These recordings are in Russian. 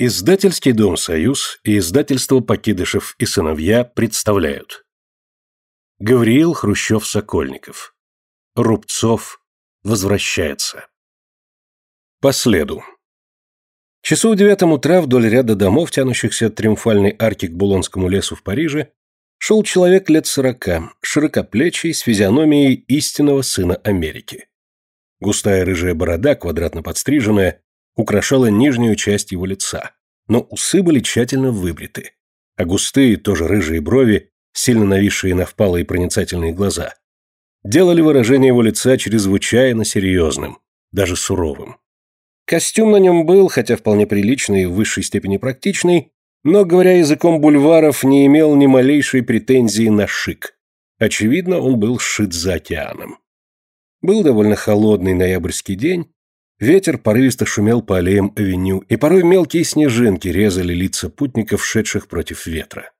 Издательский дом «Союз» и издательство «Покидышев и сыновья» представляют. Гавриил Хрущев-Сокольников. Рубцов возвращается. По следу. Часу в девятом утра вдоль ряда домов, тянущихся от триумфальной арки к Булонскому лесу в Париже, шел человек лет сорока, широкоплечий, с физиономией истинного сына Америки. Густая рыжая борода, квадратно подстриженная, украшала нижнюю часть его лица, но усы были тщательно выбриты, а густые, тоже рыжие брови, сильно нависшие на впалые проницательные глаза, делали выражение его лица чрезвычайно серьезным, даже суровым. Костюм на нем был, хотя вполне приличный и в высшей степени практичный, но, говоря языком бульваров, не имел ни малейшей претензии на шик. Очевидно, он был сшит за океаном. Был довольно холодный ноябрьский день, ветер порывисто шумел по аллеям авеню, и порой мелкие снежинки резали лица путников, шедших против ветра.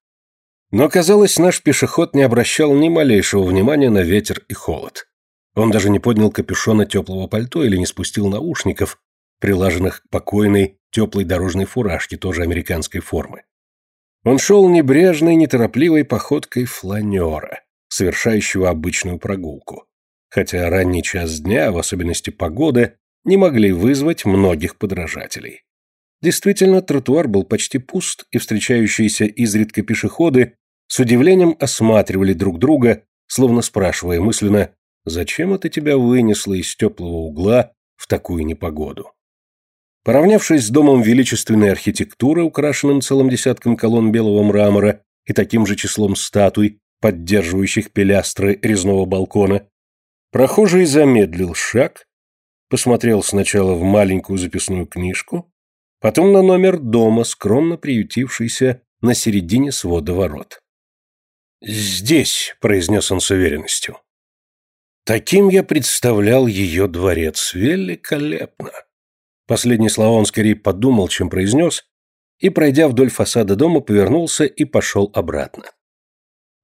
Но, казалось, наш пешеход не обращал ни малейшего внимания на ветер и холод. Он даже не поднял капюшона теплого пальто или не спустил наушников, прилаженных к покойной теплой дорожной фуражке, тоже американской формы. Он шел небрежной, неторопливой походкой фланера, совершающего обычную прогулку хотя ранний час дня, в особенности погоды, не могли вызвать многих подражателей. Действительно, тротуар был почти пуст, и встречающиеся изредка пешеходы с удивлением осматривали друг друга, словно спрашивая мысленно, «Зачем это тебя вынесло из теплого угла в такую непогоду?» Поравнявшись с домом величественной архитектуры, украшенным целым десятком колонн белого мрамора и таким же числом статуй, поддерживающих пилястры резного балкона, Прохожий замедлил шаг, посмотрел сначала в маленькую записную книжку, потом на номер дома, скромно приютившийся на середине свода ворот. «Здесь», — произнес он с уверенностью. Таким я представлял ее дворец. Великолепно. Последние слова он скорее подумал, чем произнес, и, пройдя вдоль фасада дома, повернулся и пошел обратно.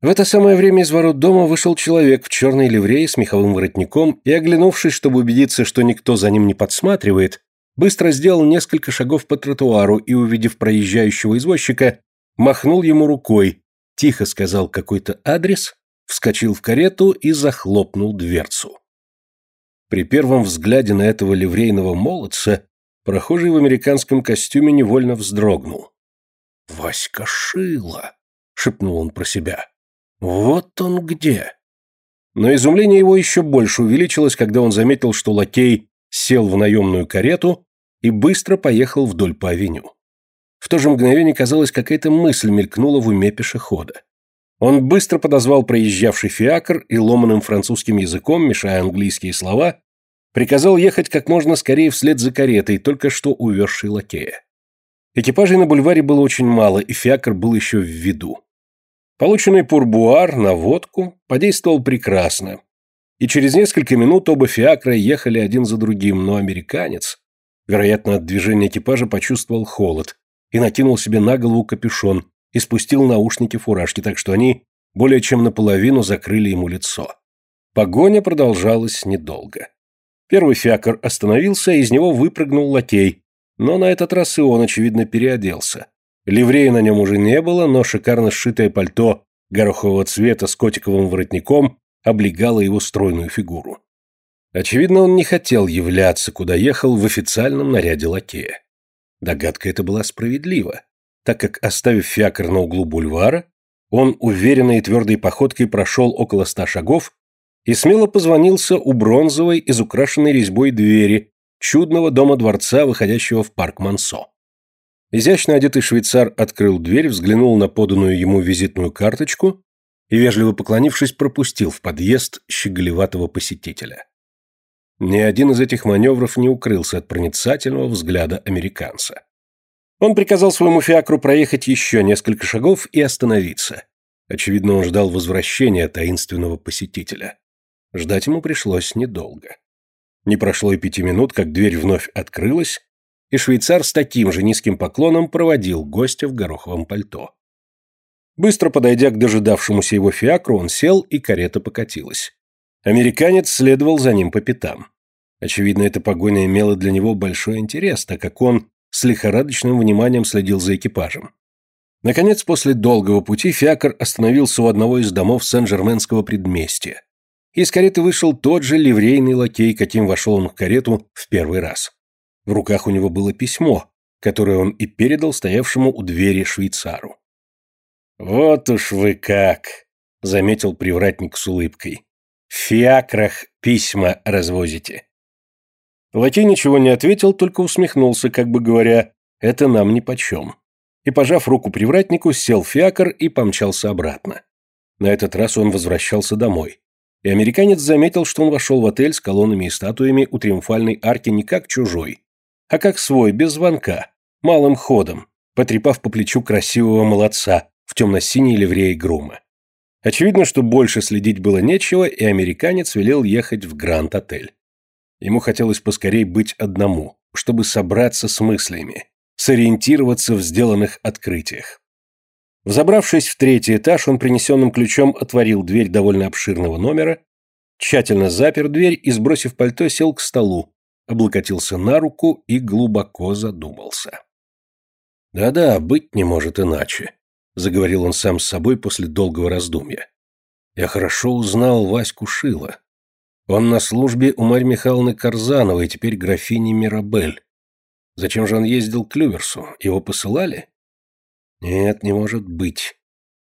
В это самое время из ворот дома вышел человек в черной ливрее с меховым воротником и, оглянувшись, чтобы убедиться, что никто за ним не подсматривает, быстро сделал несколько шагов по тротуару и, увидев проезжающего извозчика, махнул ему рукой, тихо сказал какой-то адрес, вскочил в карету и захлопнул дверцу. При первом взгляде на этого ливрейного молодца прохожий в американском костюме невольно вздрогнул. «Васька Шила!» — шепнул он про себя. Вот он где. Но изумление его еще больше увеличилось, когда он заметил, что лакей сел в наемную карету и быстро поехал вдоль по авеню. В то же мгновение, казалось, какая-то мысль мелькнула в уме пешехода. Он быстро подозвал проезжавший фиакр и ломаным французским языком, мешая английские слова, приказал ехать как можно скорее вслед за каретой, только что увезшей лакея. Экипажей на бульваре было очень мало, и фиакр был еще в виду. Полученный пурбуар на водку подействовал прекрасно, и через несколько минут оба фиакра ехали один за другим, но американец, вероятно, от движения экипажа почувствовал холод и накинул себе на голову капюшон и спустил наушники фуражки, так что они более чем наполовину закрыли ему лицо. Погоня продолжалась недолго. Первый фиакр остановился, и из него выпрыгнул лакей, но на этот раз и он, очевидно, переоделся. Ливрея на нем уже не было, но шикарно сшитое пальто горохового цвета с котиковым воротником облегало его стройную фигуру. Очевидно, он не хотел являться, куда ехал, в официальном наряде лакея. Догадка эта была справедлива, так как, оставив фиакр на углу бульвара, он уверенной и твердой походкой прошел около ста шагов и смело позвонился у бронзовой, изукрашенной резьбой двери чудного дома-дворца, выходящего в парк Мансо. Изящно одетый швейцар открыл дверь, взглянул на поданную ему визитную карточку и, вежливо поклонившись, пропустил в подъезд щеголеватого посетителя. Ни один из этих маневров не укрылся от проницательного взгляда американца. Он приказал своему фиакру проехать еще несколько шагов и остановиться. Очевидно, он ждал возвращения таинственного посетителя. Ждать ему пришлось недолго. Не прошло и пяти минут, как дверь вновь открылась, и швейцар с таким же низким поклоном проводил гостя в гороховом пальто. Быстро подойдя к дожидавшемуся его фиакру, он сел, и карета покатилась. Американец следовал за ним по пятам. Очевидно, эта погоня имела для него большой интерес, так как он, с лихорадочным вниманием следил за экипажем. Наконец, после долгого пути Фиакр остановился у одного из домов Сен-Жерменского предместья. Из кареты вышел тот же ливрейный лакей, каким вошел он в карету в первый раз. В руках у него было письмо, которое он и передал стоявшему у двери швейцару. «Вот уж вы как!» — заметил привратник с улыбкой. «В фиакрах письма развозите». Лакей ничего не ответил, только усмехнулся, как бы говоря, «это нам нипочем». И, пожав руку привратнику, сел в фиакр и помчался обратно. На этот раз он возвращался домой. И американец заметил, что он вошел в отель с колоннами и статуями у триумфальной арки не как чужой, а как свой, без звонка, малым ходом, потрепав по плечу красивого молодца в темно-синей ливреи грума. Очевидно, что больше следить было нечего, и американец велел ехать в Гранд-отель. Ему хотелось поскорей быть одному, чтобы собраться с мыслями, сориентироваться в сделанных открытиях. Взобравшись в третий этаж, он принесенным ключом отворил дверь довольно обширного номера, тщательно запер дверь и, сбросив пальто, сел к столу, облокотился на руку и глубоко задумался. «Да-да, быть не может иначе», — заговорил он сам с собой после долгого раздумья. «Я хорошо узнал Ваську Шила. Он на службе у Марьи Михайловны Карзановой, теперь графини Мирабель. Зачем же он ездил к Люверсу? Его посылали? Нет, не может быть.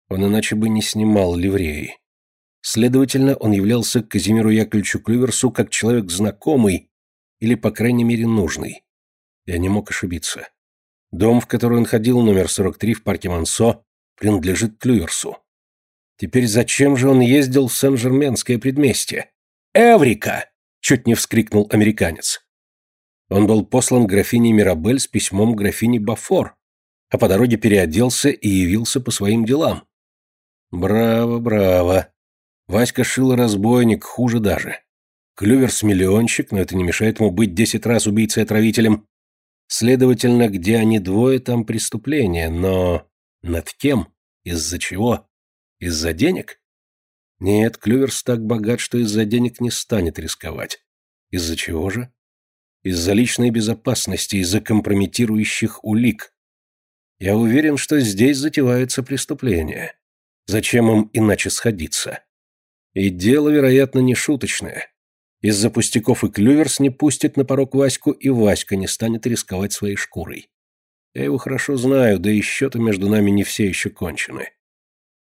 Он иначе бы не снимал ливреи. Следовательно, он являлся к Казимиру Яковлевичу Клюверсу как человек знакомый или, по крайней мере, нужный. Я не мог ошибиться. Дом, в который он ходил, номер 43 в парке Мансо, принадлежит Клюверсу. Теперь зачем же он ездил в Сен-Жерменское предместье? «Эврика!» — чуть не вскрикнул американец. Он был послан графиней Мирабель с письмом графини Бафор, а по дороге переоделся и явился по своим делам. Браво, браво. Васька шил разбойник, хуже даже. Клюверс миллионщик, но это не мешает ему быть десять раз убийцей-отравителем. Следовательно, где они двое, там преступление, но над кем? Из-за чего? Из-за денег? Нет, Клюверс так богат, что из-за денег не станет рисковать. Из-за чего же? Из-за личной безопасности, из-за компрометирующих улик. Я уверен, что здесь затевается преступление. Зачем им иначе сходиться? И дело, вероятно, не шуточное. Из-за пустяков и Клюверс не пустит на порог Ваську, и Васька не станет рисковать своей шкурой. Я его хорошо знаю, да и счеты между нами не все еще кончены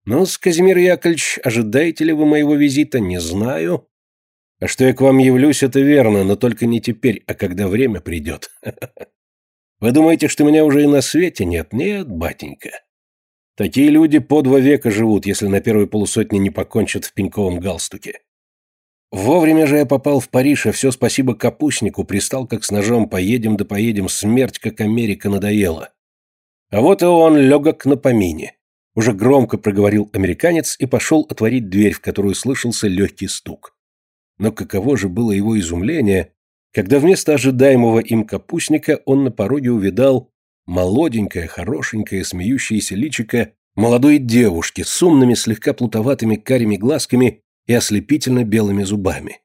ну Казимир Яковлевич, ожидаете ли вы моего визита, не знаю. А что я к вам явлюсь, это верно, но только не теперь, а когда время придет. Вы думаете, что меня уже и на свете нет? Нет, батенька. Такие люди по два века живут, если на первой полусотне не покончат в пеньковом галстуке. Вовремя же я попал в Париж, и все спасибо капустнику, пристал как с ножом, поедем да поедем, смерть как Америка надоела. А вот и он, легок на помине. Уже громко проговорил американец и пошел отворить дверь, в которую слышался легкий стук. Но каково же было его изумление, когда вместо ожидаемого им капустника он на пороге увидал молоденькое, хорошенькое, смеющееся личико молодой девушки с умными, слегка плутоватыми карими глазками и ослепительно белыми зубами.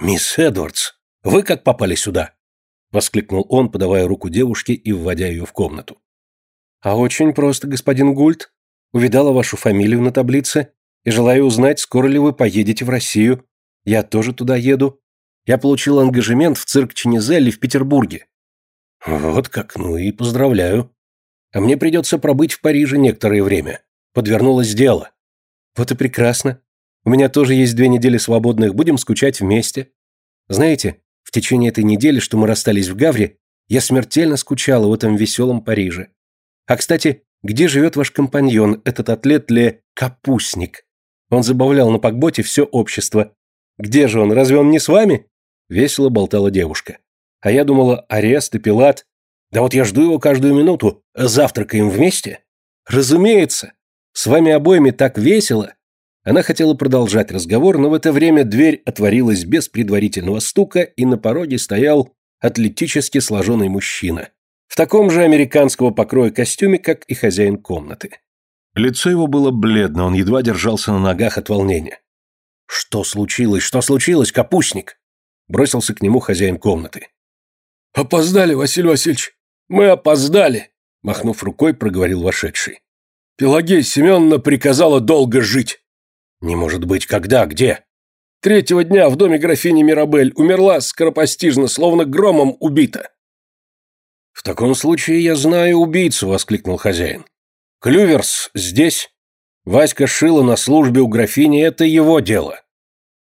«Мисс Эдвардс, вы как попали сюда?» — воскликнул он, подавая руку девушке и вводя ее в комнату. «А очень просто, господин Гульт увидала вашу фамилию на таблице и желаю узнать, скоро ли вы поедете в Россию. Я тоже туда еду. Я получил ангажемент в цирк Ченезелли в Петербурге. Вот как, ну и поздравляю. А мне придется пробыть в Париже некоторое время. Подвернулось дело. Вот и прекрасно. У меня тоже есть две недели свободных, будем скучать вместе. Знаете, в течение этой недели, что мы расстались в Гавре, я смертельно скучала в этом веселом Париже. А, кстати, где живет ваш компаньон, этот атлет Ле Капустник? Он забавлял на пакботе все общество. Где же он, разве он не с вами? Весело болтала девушка. А я думала, арест и Пилат. Да вот я жду его каждую минуту. Завтракаем вместе? Разумеется. С вами обоими так весело. Она хотела продолжать разговор, но в это время дверь отворилась без предварительного стука, и на пороге стоял атлетически сложенный мужчина в таком же американского покроя костюме, как и хозяин комнаты. Лицо его было бледно, он едва держался на ногах от волнения. «Что случилось? Что случилось, капустник?» Бросился к нему хозяин комнаты. «Опоздали, Василий Васильевич. Мы опоздали, махнув рукой, проговорил вошедший. Пелагея Семеновна приказала долго жить. Не может быть, когда, где? Третьего дня в доме графини Мирабель умерла скоропостижно, словно громом убита. В таком случае я знаю убийцу, воскликнул хозяин. Клюверс здесь? Васька Шила на службе у графини – это его дело.